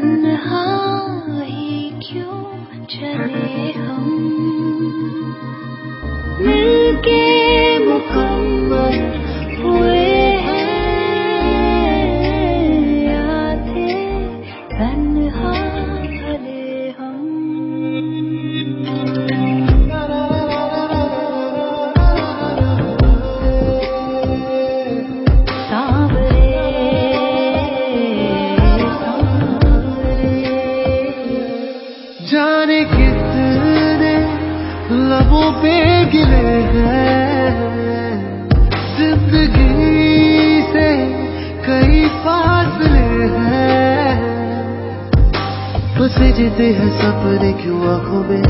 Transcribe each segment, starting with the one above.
तन्हाई क्यों चले आँखों में।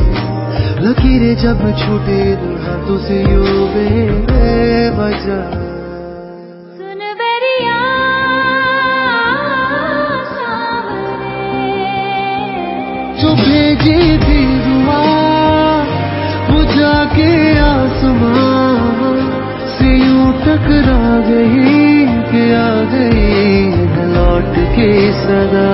लकीरें जब छूटे हाथों से यूँ बेवजह जो भेजी थी दुआ वो जाके आसमां से यूँ टकरा गई कि आ गई लौट के सदा।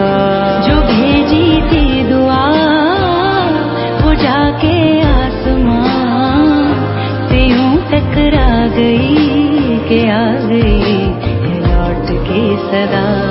सदा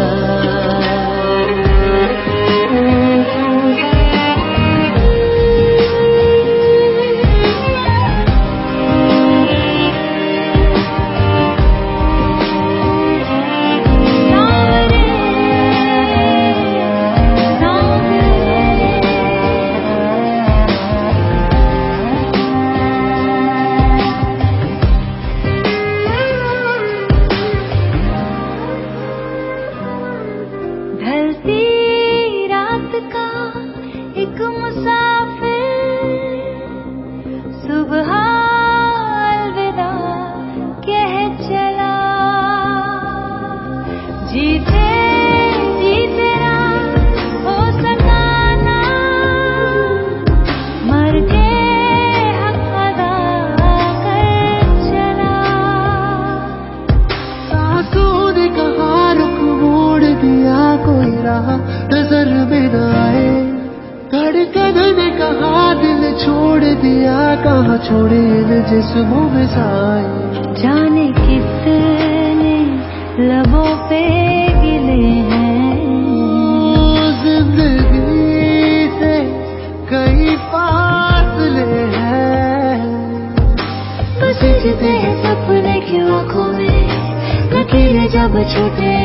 कोई नज़र में न आए। धड़कन ने कहा दिल छोड़ दिया कहाँ छोड़े इन जिस्मों में साए। जाने कितने लबों पे गिले हैं। ज़िंदगी से कई फासले हैं। बस सपने की आँखों में जब छूटे।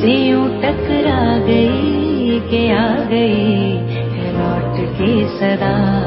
से यूँ टकरा गई के आ गई लौट के सदा।